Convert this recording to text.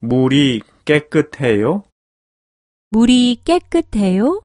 물이 깨끗해요? 물이 깨끗해요?